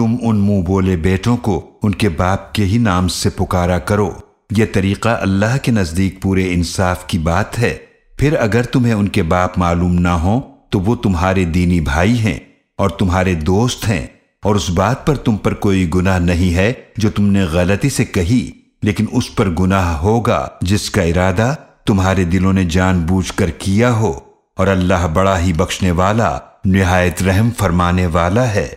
तुम उन मुँह बोले बेटों को उनके बाप के ही नाम से पुकारा करो। यह तरीका अल्लाह के नज़दीक पूरे इंसाफ की बात है। फिर अगर तुम्हें उनके बाप मालूम ना हो तो वो तुम्हारे दीनी भाई हैं और तुम्हारे दोस्त हैं। और उस बात पर तुम पर कोई गुनाह नहीं है जो तुमने गलती से कही, लेकिन उस पर गुनाह होगा जिसका इरादा तुम्हारे दिलों ने जानबूझकर किया हो। और अल्लाह बड़ा ही बख्शने वाला, निहायत रहम फरमाने वाला है।